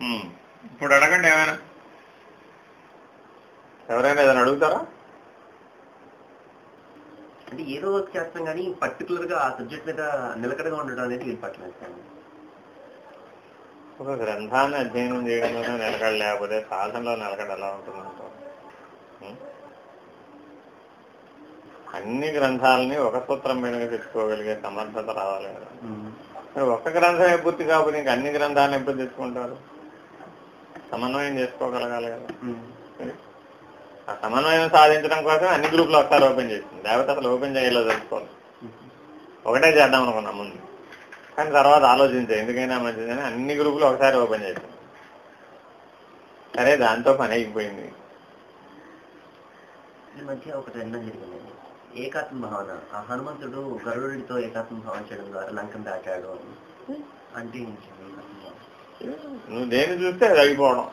ఉమ్. ఇప్పుడు అడగండి ఏమైనా. ఎవరైనా ఏదైనా అడుగుతారా? అంటే ఏదో వర్క్ చేస్తాం కానీ పర్టికులర్గా ఆ సబ్జెక్ట్ మీద నిలకడగా ఉండడం అనేది సార్ ఒక గ్రంథాన్ని అధ్యయనం చేయడంలోనే నిలకడ లేకపోతే సాధనలో నిలకడ ఎలా ఉంటుందంటారు ఉం? అన్ని గ్రంథాలని ఒక సూత్రం మీద తెచ్చుకోగలిగే సమర్థత రావాలి కదా. ఒక్క గ్రంథమే పూర్తి కాకపోతే ఇంకా అన్ని గ్రంథాలను ఎప్పుడు తెచ్చుకుంటారు? సమన్వయం చేసుకోగలగాలి కదా. ఆ సమన్వయం సాధించడం కోసం అన్ని గ్రూపులు ఒకసారి ఓపెన్ చేసింది. లేకపోతే అసలు ఓపెన్ చేయలేదు తెలుసుకోవాలి ఒకటే చేద్దాం అనుకున్నాం ముందు. కానీ తర్వాత ఆలోచించే ఎందుకైనా మంచిదని అన్ని గ్రూపులు ఒకసారి ఓపెన్ చేసాం సరే దాంతో పని అయిపోయింది. ఈ మధ్య ఒకటి జరిగిందండి. ఏకాత్మ భావన. ఆ హనుమంతుడు గరుడుడితో ఏకాత్మ భావన చేయడం ద్వారా లంకను దాటాడు అని. అంటే? నువ్వు దేన్ని చూస్తే అది అయిపోవడం.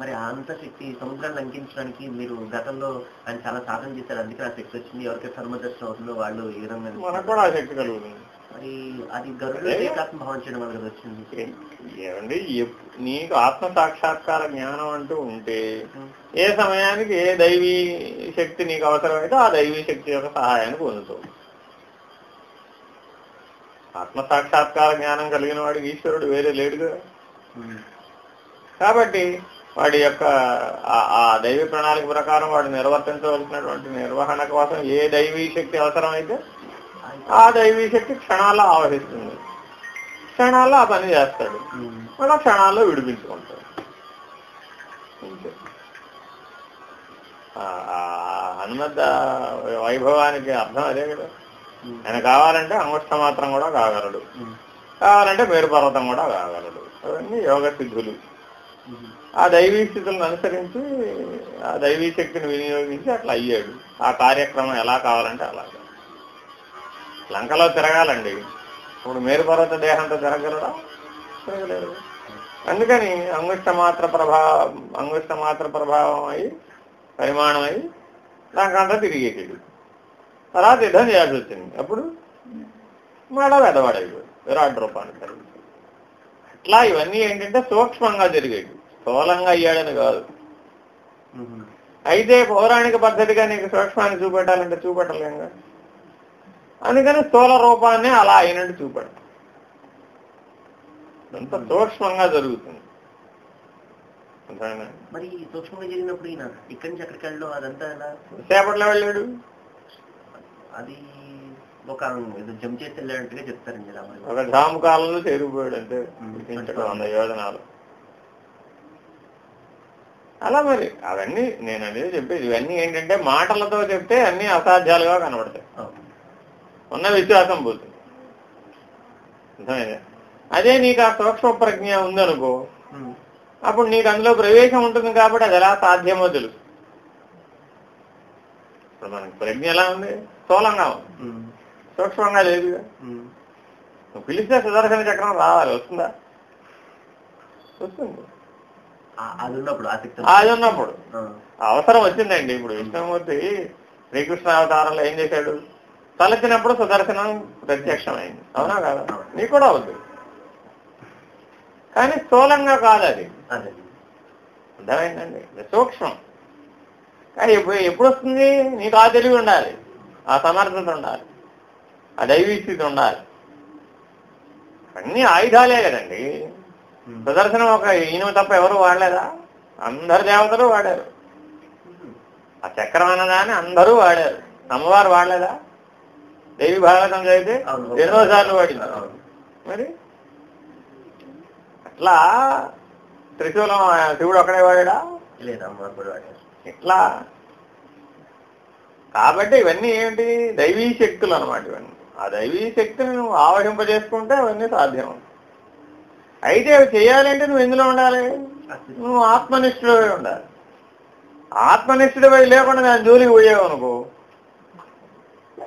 మరి అంత శక్తి సముద్రాన్ని లంకించడానికి మీరు గతంలో ఆయన చాలా సాధన చేశారు అందుకే ఆ శక్తి వచ్చింది ఎవరికైతే హనుమదర్శనం అవుతుందో వాళ్ళు ఈ విధంగా మనకు కూడా ఆ శక్తి కలుగుతుంది. మరి అది గరుడు ఏకాత్మ భావన చేయడం వల్ల వచ్చింది. ఏమండి నీకు ఆత్మ సాక్షాత్కార జ్ఞానం అంటూ ఉంటే ఏ సమయానికి ఏ దైవీ శక్తి నీకు అవసరమైతే ఆ దైవీ శక్తి యొక్క సహాయాన్ని పొందుతావు. ఆత్మ సాక్షాత్కార జ్ఞానం కలిగిన వాడికి ఈశ్వరుడు వేరే లేడుగా కాబట్టి వాడి యొక్క ఆ- దైవీ ప్రణాళిక ప్రకారం వాడు నిర్వర్తించవలసినటువంటి నిర్వహణ కోసం ఏ దైవీ శక్తి అవసరమైతే ఆ దైవీ శక్తి క్షణాల్లో ఆవహిస్తుంది. క్షణాల్లో ఆ పని చేస్తాడు. మళ్ళా క్షణాల్లో విడిపించుకుంటాడు. హనుమంత వైభవానికి అర్థం అదే కదా. ఆయన కావాలంటే అంగుష్ట మాత్రం కూడా కాగలడు. కావాలంటే మేరు పర్వతం కూడా కాగలడు. అవన్నీ యోగ సిద్ధులు. ఆ దైవీ స్థితులను అనుసరించి ఆ దైవీ శక్తిని వినియోగించి అట్లా అయ్యాడు. ఆ కార్యక్రమం ఎలా కావాలంటే అలాగా. లంకలో తిరగాలండి. ఇప్పుడు మేరు పర్వత దేహంతో తిరగలడా తిరగలేడు అందుకని అంగుష్ట మాత్ర ప్రభావం అంగుష్ట మాత్ర ప్రభావం అయి పరిమాణం అయి లంకంతా తిరిగేసాడు తర్వాత యుద్ధం చేయాల్సి వచ్చింది. అప్పుడు మళ్ళా పెద్దవాడైపోయాడు విరాట్ రూపాన్ని కలిగి అట్లా ఇవన్నీ ఏంటంటే సూక్ష్మంగా జరిగేవి స్థూలంగా అయ్యాడని కాదు. అయితే పౌరాణిక పద్ధతిగా నీకు సూక్ష్మాన్ని చూపెట్టాలంటే చూపెట్టలేంగా? అందుకని స్థూల రూపాన్ని అలా అయినట్టు చూపెడతాం అంత సూక్ష్మంగా జరుగుతుంది? మరి సూక్ష్మంగా జరిగినప్పుడు ఈయన ఇక్కడి నుంచి ఎక్కడికి వెళ్ళడం అదంతా ఎలా? సేపట్లో వెళ్ళాడు. అది ఒక ఏదో జంప్ చేసి వెళ్ళినట్టుగా చెప్తారండి ఒక కాలంలో చేరిపోయాడు అంటే వంద యోజనాలు అలా మరి అవన్నీ నేను అనేది చెప్పేది. ఇవన్నీ ఏంటంటే మాటలతో చెప్తే అన్ని అసాధ్యాలుగా కనబడతాయి. ఉన్న విశ్వాసం పోతుంది. అర్థమైందా? అదే నీకు ఆ సూక్ష్మ ప్రజ్ఞ ఉందనుకో. అప్పుడు నీకు అందులో ప్రవేశం ఉంటుంది కాబట్టి అది ఎలా సాధ్యమో తెలుసు. ఇప్పుడు మనకి ప్రజ్ఞ ఎలా ఉంది? స్థూలంగా ఉంది. సూక్ష్మంగా లేదుగా. నువ్వు పిలిస్తే సుదర్శన చక్రం రావాలి వస్తుందా? వస్తుంది. అది ఉన్నప్పుడు. అవసరం వచ్చిందండి ఇప్పుడు విష్ణుమూర్తి శ్రీకృష్ణ అవతారంలో ఏం చేశాడు? తలచినప్పుడు సుదర్శనం ప్రత్యక్షమైంది. అవునా కాదా? నీకు కూడా అవుతుంది కానీ స్థూలంగా కాదు అది. అర్థమైందండి? సూక్ష్మం. కానీ ఎప్పుడు ఎప్పుడు వస్తుంది నీకు ఆ తెలివి ఉండాలి. ఆ సమర్థత ఉండాలి. ఆ దైవీ స్థితి ఉండాలి. అన్ని ఆయుధాలే కదండి. ఉమ్. సుదర్శనం ఒక ఈయన తప్ప ఎవరు వాడలేదా? అందరు దేవతలు వాడారు. ఆ చక్రం అన్నదాన్ని అందరూ వాడారు. అమ్మవారు వాడలేదా? దేవి భాగవతం చదివితే. ఎన్నోసార్లు వాడింది. మరి? అట్లా త్రిశూలం శివుడు ఒక్కడే వాడా లేదు అమ్మవారు కూడా వాడారు. ఇట్లా. కాబట్టి ఇవన్నీ ఏంటి? దైవీ శక్తులు అన్నమాట ఇవన్నీ. ఆ దైవీ శక్తిని నువ్వు ఆవహింపజేసుకుంటే అవన్నీ సాధ్యం అయితే అవి చేయాలంటే నువ్వు ఎందులో ఉండాలి? నువ్వు ఆత్మనిష్ఠుడై ఉండాలి. ఆత్మనిష్ఠుడిపై లేకుండా దాని జోలికి పోయావు అనుకో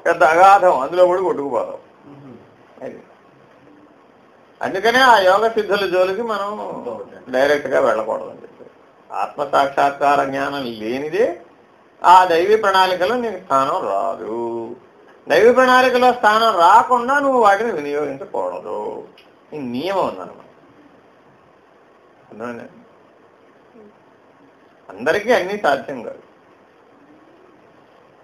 పెద్ద అగాధం అందులో కూడా కొట్టుకుపోతావు. అందుకనే ఆ యోగ సిద్ధుల జోలికి మనం బాగుంది. డైరెక్ట్ ఆత్మ సాక్షాత్కార జ్ఞానం లేనిదే ఆ దైవీ ప్రణాళికలో నీకు స్థానం రాదు. దైవీ ప్రణాళికలో స్థానం రాకుండా నువ్వు వాటిని వినియోగించకూడదు. ఈ నియమం ఉందన్నమాట. అందరికీ అన్నీ సాధ్యం కాదు.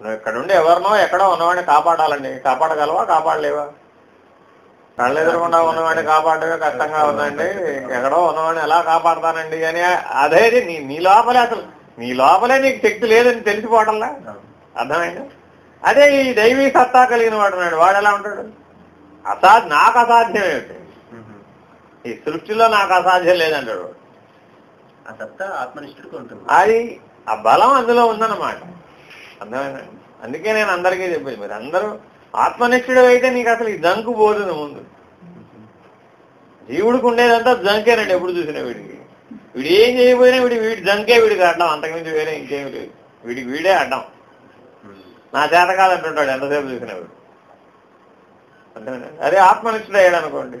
నువ్వు ఇక్కడుండి ఎవరినో ఎక్కడో ఉన్నవాడిని కాపాడాలండి. కాపాడగలవా? కాపాడలేవా? కళ్ళు ఎదురకుండా ఉన్నవాడిని కాపాడమే కష్టంగా ఉందండి. ఎక్కడో ఉన్నవాడిని ఎలా కాపాడతానండి అని అదే నీ నీ లోపలే అసలు. నీ లోపలే నీకు శక్తి లేదని తెలిసిపోవటంలా అవును. అర్థమైంది? అదే ఈ దైవీ సత్తా కలిగిన వాడు ఉన్నాడు. వాడు ఎలా ఉంటాడు? అసాధ్ నాకు అసాధ్యం ఏమిటి. ఈ సృష్టిలో నాకు అసాధ్యం లేదంటాడు అది ఆ బలం అందులో ఉందన్నమాట. అర్థమైందండి అందుకే నేను అందరికీ చెప్పేది. మీరు అందరూ ఆత్మనిష్ఠుడు అయితే నీకు అసలు ఈ జంకు పోతుంది ముందు. జీవుడికి ఉండేదంతా జంకేనండి ఎప్పుడు చూసినా వీడికి. వీడు ఏం చేయబోయినా వీడి వీడి జంకే వీడికి అడ్డం అంతకుమించి వేరే ఇంకేమి లేదు. వీడికి వీడే అడ్డం. నా చేత కాదంటుంటాడు ఎంతసేపు చూసినా వీడు. అర్థమైందండి అదే ఆత్మనిష్ఠుడు అయ్యాడు అనుకోండి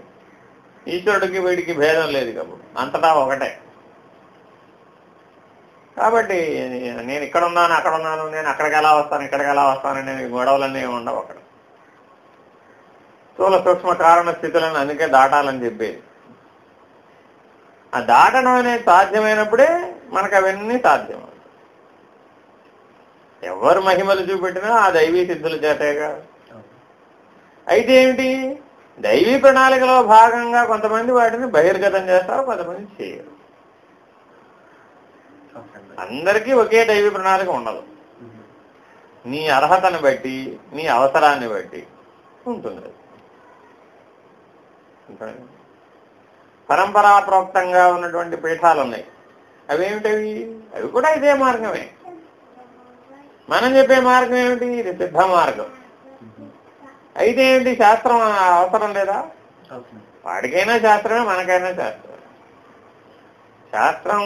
ఈశ్వరుడికి వీడికి భేదం లేదు కాబట్టి అంతటా ఒకటే. కాబట్టి నేను ఇక్కడ ఉన్నాను అక్కడ ఉన్నాను నేను అక్కడికి ఎలా వస్తాను ఇక్కడికి ఎలా వస్తాను నేను గొడవలన్నీ ఉండవు అక్కడ. స్థూల సూక్ష్మ కారణ స్థితులను అందుకే దాటాలని చెప్పేది ఆ దాటడం అనేది సాధ్యమైనప్పుడే మనకు అవన్నీ సాధ్యం ఎవరు మహిమలు చూపెట్టినా ఆ దైవీ సిద్ధుల చేతేగా. అయితే ఏమిటి దైవీ ప్రణాళికలో భాగంగా కొంతమంది వాటిని బహిర్గతం చేస్తారు కొంతమంది చేయరు. అందరికీ ఒకే దైవీ ప్రణాళిక ఉండదు. నీ అర్హతను బట్టి నీ అవసరాన్ని బట్టి ఉంటుంది పరంపరా ప్రోక్తంగా ఉన్నటువంటి పీఠాలు ఉన్నాయి. అవేమిటవి? అవి కూడా ఇదే మార్గమే. మనం చెప్పే మార్గం ఏమిటి? ఇది సిద్ధ మార్గం. అయితే ఏంటి? శాస్త్రం అవసరం లేదా? వాడికైనా శాస్త్రమే మనకైనా శాస్త్రమే. శాస్త్రం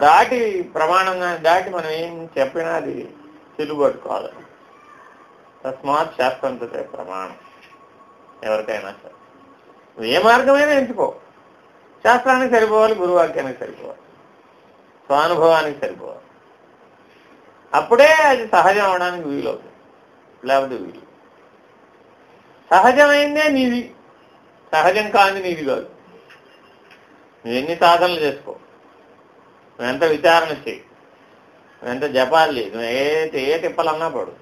దాటి ప్రమాణం దాటి మనం ఏం చెప్పినా అది చెల్లుబాటు తస్మాత్ శాస్త్రంతో ప్రమాణం. ఎవరికైనా సరే. నువ్వు ఏ మార్గమైనా ఎంచుకో. శాస్త్రానికి సరిపోవాలి గురువాక్యానికి సరిపోవాలి. స్వానుభవానికి సరిపోవాలి. అప్పుడే అది సహజం అవడానికి వీలవుతుంది. లేకపోతే వీలు. సహజమైందే నీది. సహజం కాని నీది కాదు. నువ్వు ఎన్ని సాధనలు చేసుకో. నువ్వెంత విచారణ చేయి. నువ్వెంత జపాలు చేయి. నువ్వు ఏ ఏ తిప్పలన్నా పడు.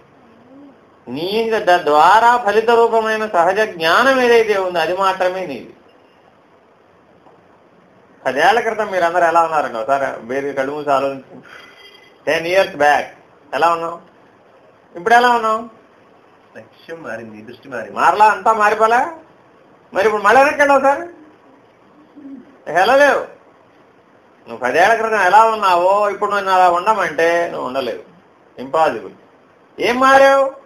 నీ ద్వారా ఫలిత రూపమైన సహజ జ్ఞానం ఏదైతే ఉందో అది మాత్రమే నీది. పదేళ్ళ క్రితం మీరు అందరు ఎలా ఉన్నారండి? ఒకసారి వేరే కళ్ళు మూసి ఆలోచించండి టెన్ ఇయర్స్ బ్యాక్. ఎలా ఉన్నాం ఇప్పుడు ఎలా ఉన్నాం లక్ష్యం మారింది దృష్టి మారింది. మారలా? అంతా మారిపోలే? మరి ఇప్పుడు మళ్ళీ వెనక్కండి ఒకసారి వెళ్ళలేవు. నువ్వు పదేళ్ళ క్రితం ఎలా ఉన్నావో ఇప్పుడు నేను అలా ఉండమంటే నువ్వు ఉండలేవు. ఇంపాసిబుల్ ఏం మారావు?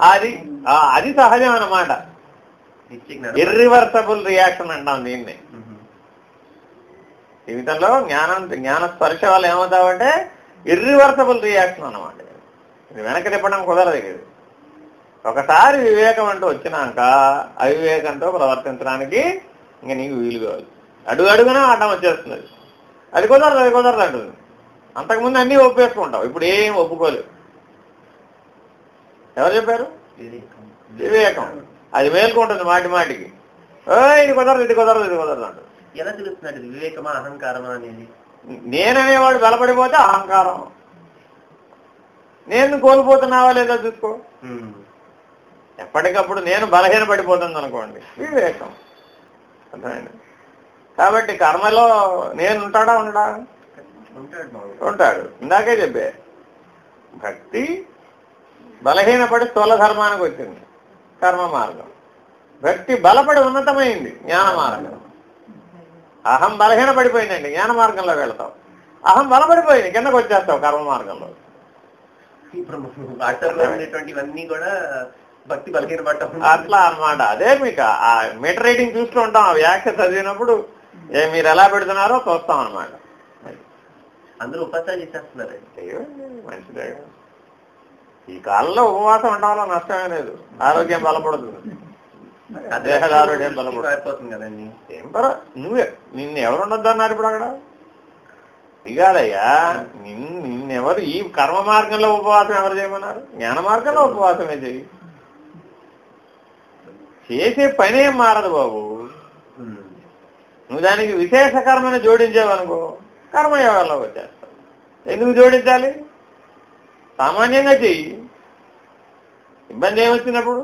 అది అది సహజం జ్ఞానం ఇర్రివర్సబుల్ రియాక్షన్ అంటాం దీన్ని. జీవితంలో జ్ఞానం జ్ఞాన స్పర్శ వల్ల ఏమవుతావంటే ఇర్రివర్సబుల్ రియాక్షన్ అన్నమాట ఇది. వెనక్కి తిప్పడం కుదరదు ఇది. ఒకసారి వివేకం అంటూ వచ్చినాక అవివేకంతో ప్రవర్తించడానికి ఇంక నీకు వీలు కావాలి అడుగు అడుగునా అడ్డం వచ్చేస్తుంది. అది. అది కుదరదు అది కుదరదు అంటుంది. అంతకుముందు అన్నీ ఒప్పేసుకుంటావు. ఇప్పుడు ఏం ఒప్పుకోలేవు. ఎవరు చెప్పారు? వివేకం. అది మేల్కొంటుంది మాటి మాటికి. ఇది కుదరదు ఇది కుదరదు ఇది కుదరదు అంటుంది. ఎలా తెలుస్తున్నాడు వివేకమా అహంకారమా అనేది? నేననేవాడు బలపడిపోతే అహంకారం. నేను కోల్పోతున్నావా లేదా చూసుకో. ఎప్పటికప్పుడు నేను బలహీన పడిపోతుంది అనుకోండి. వివేకం. అర్థమైంది? కాబట్టి కర్మలో నేను ఉంటాడా ఉండడా? ఉంటాడు. ఇందాకే చెప్పే. భక్తి బలహీనపడి స్థూల ధర్మానికి వచ్చింది. కర్మ మార్గం. భక్తి బలపడి ఉన్నతమైంది. జ్ఞాన మార్గం. అహం బలహీన పడిపోయిందండి జ్ఞాన మార్గంలో వెళతావు అహం బలపడిపోయింది. కిందకు వచ్చేస్తావు కర్మ మార్గంలో. అట్లా అన్నమాట. అదే మీకు ఆ మీటర్ రీడింగ్ చూస్తూ ఉంటాం. ఆ వ్యాఖ్య చదివినప్పుడు ఏ మీరు ఎలా పెడుతున్నారో చూస్తాం అనమాట అందరూ ఉపాసాలు చేసేస్తున్నారు మంచిదే. ఈ కాలంలో ఉపవాసం ఉండడం వల్ల నష్టమే లేదు. ఆరోగ్యం బలపడుతుంది దేహదారుడు ఏం బలపడదు. మారిపోతుంది కదండి. ఏం పర నువ్వే నిన్ను ఎవరు ఉండొద్దు అన్నారు ఇప్పుడు అక్కడ? నిన్ను నిన్నెవరు ఈ కర్మ మార్గంలో ఉపవాసం ఎవరు చేయమన్నారు? జ్ఞాన మార్గంలో ఉపవాసమే చెయ్యి చేసే పని ఏం మారదు బాబు. నువ్వు దానికి విశేష కర్మను జోడించావనుకో కర్మయోగంలో వచ్చేస్తావు. ఎందుకు జోడించాలి? సామాన్యంగా చెయ్యి. ఇబ్బంది ఏమొచ్చినప్పుడు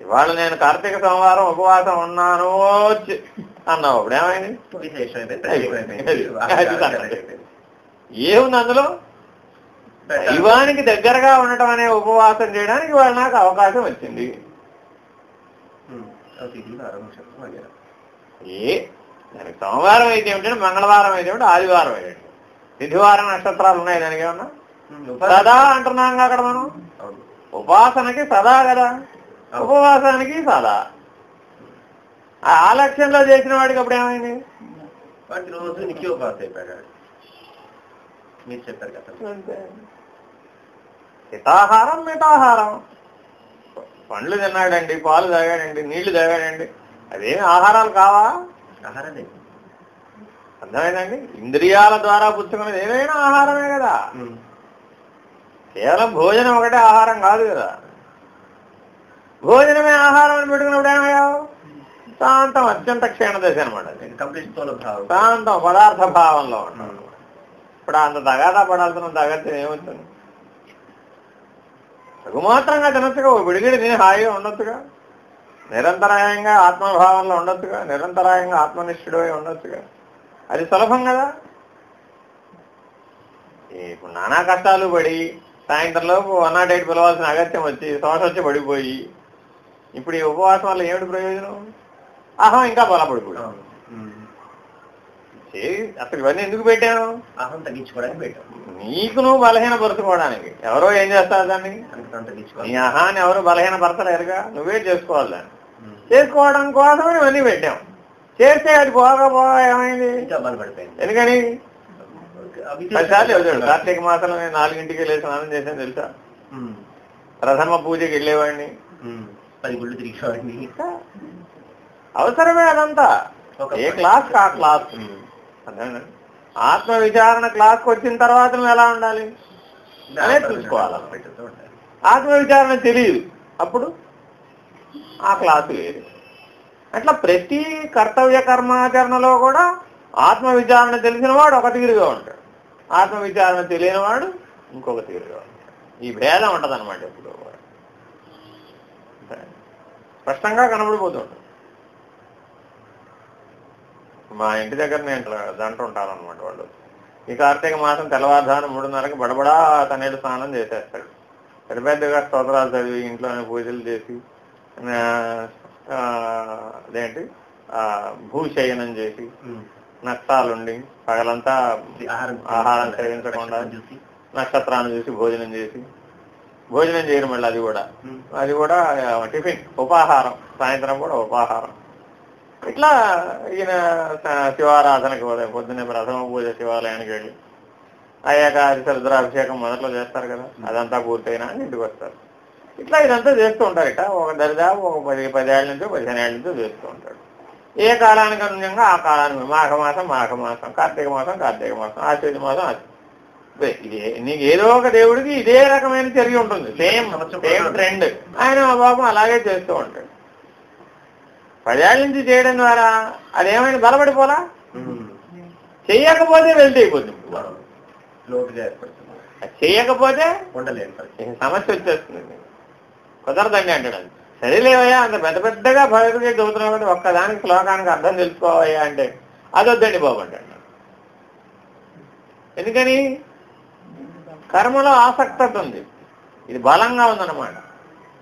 ఇవాళ నేను కార్తీక సోమవారం ఉపవాసం ఉన్నాను అన్నావు. అప్పుడు ఏమైంది. ఏముంది అందులో? దైవానికి దగ్గరగా ఉండటం అనే ఉపవాసం చేయడానికి వాళ్ళు నాకు అవకాశం వచ్చింది. ఏ దానికి సోమవారం అయితే ఏమిటంటే మంగళవారం అయితే ఏమిటి ఆదివారం అయితే. తిథివారం నక్షత్రాలు ఉన్నాయి దానికి ఏమన్నా? సదా అంటున్నాం అక్కడ మనం. ఉపాసనకి సదా కదా. ఉపవాసానికి సదా. ఆ ఆలక్ష్యంలో చేసిన వాడికి అప్పుడు ఏమైంది? రోజు నిత్యోపాస అయిపోయాడు. మీరు చెప్పారు కదా. హితాహారం మితాహారం. పండ్లు తిన్నాడండి పాలు తాగాడండి నీళ్ళు తాగాడండి. అదేమి ఆహారాలు కావా? ఆహారాలే అర్థమైందండి? ఇంద్రియాల ద్వారా పుచ్చుకున్నది ఏదైనా ఆహారమే కదా. కేవలం భోజనం ఒకటే ఆహారం కాదు కదా. భోజనమే ఆహారం అని పెట్టుకున్నప్పుడు ఏమయ్యావు? శాంతం అత్యంత క్షీణ దశ అనమాట శాంతం పదార్థ భావంలో ఉన్నాం. ఇప్పుడు అంత తగాదా పడాల్సిన తగత్యం ఏమవుతుంది? తగుమాత్రంగా తినొచ్చుగా ఓ విడిగిడి తిని హాయిగా ఉండొచ్చుగా. నిరంతరాయంగా ఆత్మభావంలో ఉండొచ్చుగా నిరంతరాయంగా ఆత్మనిష్ఠుడై ఉండొచ్చుగా. అది సులభం కదా? ఇప్పుడు నానా కష్టాలు పడి సాయంత్రంలోపు వన్ నాట్ ఎయిట్ పిలవాల్సిన అగత్యం వచ్చి శోష వచ్చి పడిపోయి ఇప్పుడు ఈ ఉపవాసం వల్ల ఏమిటి ప్రయోజనం? ఆహా ఇంకా బలపడిపోయి అసలు ఇవన్నీ ఎందుకు పెట్టాను అహం తగ్గించుకోవడానికి పెట్టాం. నీకు నువ్వు బలహీనపరచుకోవడానికి ఎవరో ఏం చేస్తారు దాన్ని? నీ అహాన్ని ఎవరు బలహీనపరచలేరుగా నువ్వే చేసుకోవాలి దాన్ని. చేసుకోవడం కోసమే ఇవన్నీ పెట్టాం. చేస్తే అది పోగా పోగా ఏమైంది? ఎందుకని? పదిసార్లు చదివాడు కార్తీక మాసంలో నేను నాలుగింటికి లేచి స్నానం చేశాను తెలుసా. ప్రథమ పూజకి వెళ్ళేవాడిని. పది గుళ్ళు తిరిగేవాడిని. అవసరమే అదంతా. ఏ క్లాస్ ఆ క్లాస్? ఆత్మ విచారణ క్లాస్కి వచ్చిన తర్వాత నువ్వు ఎలా ఉండాలి? అనేది చూసుకోవాలి? ఆత్మ విచారణ తెలియదు. అప్పుడు ఆ క్లాసు వేరు అట్లా ప్రతి కర్తవ్య కర్మాచరణలో కూడా ఆత్మ విచారణ తెలిసిన వాడు ఒక తీరుగా ఉంటాడు. ఆత్మ విచారణ తెలియని వాడు ఇంకొక తీరుగా ఉంటాడు. ఈ భేదం ఉంటుంది అనమాట ఎప్పుడు స్పష్టంగా కనబడిపోతూ కనబడిపోతుంటుంది. మా ఇంటి దగ్గర నేను దంట ఉంటాను అనమాట వాళ్ళు. ఈ కార్తీక మాసం తెల్లవారుధానం మూడున్నరకి బడబడా తనేడు స్నానం చేసేస్తాడు. పెద్ద పెద్దగా స్తోత్రాలు చదివి ఇంట్లోనే పూజలు చేసి అదేంటి? ఆ, భూశయనం చేసి. నష్టాలుండి పగలంతా ఆహారం సేవించకుండా చూసి. నక్షత్రాన్ని చూసి భోజనం చేసి భోజనం చేయడం మళ్ళీ అది కూడా. అది కూడా టిఫిన్ ఉపాహారం సాయంత్రం కూడా ఉపాహారం. ఇట్లా ఈయన శివారాధనకి పోతే పొద్దున్నే ప్రథమ పూజ శివాలయానికి వెళ్ళి అయ్యాక హరిత రుద్రాభిషేకం మొదట్లో చేస్తారు కదా అదంతా పూర్తయినా ఇంటికి వస్తారు. ఇట్లా ఇదంతా చేస్తూ ఉంటారు ఇట ఒక దరిదాపు ఒక పది పదేళ్ళ నుంచో పదిహేను ఏళ్ళ నుంచో చేస్తూ ఉంటాడు. ఏ కాలానికి అనుగుణంగా ఆ కాలానికి మాఘమాసం మాఘమాసం కార్తీక మాసం కార్తీక మాసం ఆశ్వేజ మాసం ఇదే, నీకు ఏదో ఒక దేవుడికి ఇదే రకమైన చర్య ఉంటుంది. Same same trend. ఆయన మా బాబు అలాగే చేస్తూ ఉంటాడు. పదేళ్ళ నుంచి చేయడం ద్వారా అదేమైనా బలపడిపోలా. చెయ్యకపోతే వెళ్తే అయిపోతుంది ఇంక సమస్య వచ్చేస్తుంది. కుదరదండి అంటాడు అది. సరేలేవయ్యా అంత పెద్ద పెద్దగా భగవద్గీత చదువుతున్నావు కాబట్టి ఒక్కదానికి శ్లోకానికి అర్థం తెలుసుకోవయ్యా అంటే అది వద్దండి బాబు అంటాడు. ఎందుకని? కర్మలో ఆసక్తత ఉంది. ఇది బలంగా ఉందన్నమాట.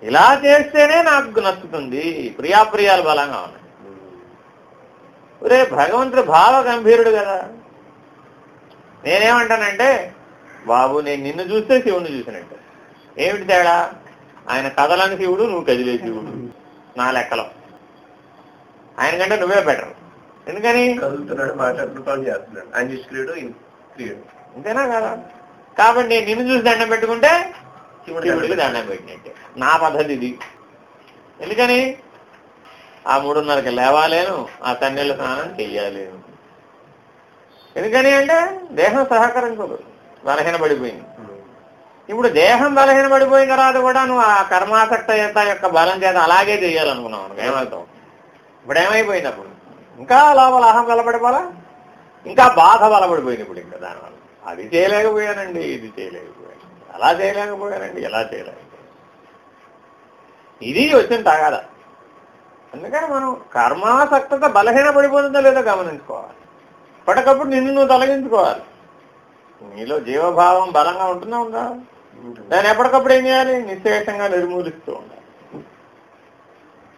ఇలా చేస్తేనే నాకు నచ్చుతుంది. ప్రియాప్రియాలు బలంగా ఉన్నాయి. ఒరే భగవంతుడు భావ గంభీరుడు కదా. నేనేమంటానంటే బాబు నేను నిన్ను చూస్తే శివుణ్ణి చూసినట్టు. ఏమిటి తేడా? ఆయన కదలని శివుడు నువ్వు కదిలే శివుడు. నా లెక్కలో. ఆయన కంటే నువ్వే బెటర్ ఎందుకని? కదులుతున్నాడు మాట్లాడుతున్నాడు చేస్తున్నాడు. ఆయన నిష్క్రియుడు ఈయన క్రియుడు అంతేనా కదా? కాబట్టి నేను నిన్ను చూసి దండం పెట్టుకుంటే శివుడు శివుడికి దండం పెట్టినట్టే. నా పద్ధతి ఇది. ఎందుకని? ఆ మూడున్నరకి లేవాలేను ఆ తన్నెళ్ళ స్నానం చెయ్యాలేను. ఎందుకని అంటే దేహం సహకరించదు. బలహీనపడిపోయింది ఇప్పుడు దేహం బలహీనపడిపోయిన తర్వాత కూడా నువ్వు ఆ కర్మాసక్త యొక్క యొక్క బలం చేత అలాగే చేయాలనుకున్నావు అనుకో, ఏమవుతావు ఇప్పుడు ఏమైపోయింది అప్పుడు? ఇంకా లోపల అహం బలపడిపోలా? ఇంకా బాధ బలపడిపోయింది ఇప్పుడు ఇంకా దానివల్ల. అది చేయలేకపోయానండి ఇది చేయలేకపోయాను అలా చేయలేకపోయానండి ఎలా చేయలేకపోయాను ఇది వచ్చిన తగాద. అందుకని మనం కర్మాసక్తత బలహీన పడిపోతుందో లేదో గమనించుకోవాలి. ఇప్పటికప్పుడు నిన్ను నువ్వు తొలగించుకోవాలి. నీలో జీవభావం బలంగా ఉంటుందా ఉందా? దాన్ని ఎప్పటికప్పుడు ఏం చేయాలి? నిశ్శేషంగా నిర్మూలిస్తూ ఉండాలి.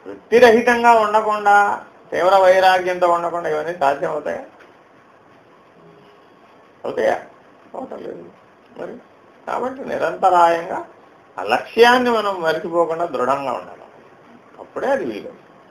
వృత్తిరహితంగా ఉండకుండా తీవ్ర వైరాగ్యంతో ఉండకుండా ఇవన్నీ సాధ్యం అవుతాయా? అవుతాయా అవటలేదు మరి కాబట్టి నిరంతరాయంగా ఆ లక్ష్యాన్ని మనం మరిచిపోకుండా దృఢంగా ఉండాలి. అప్పుడే అది వీలు.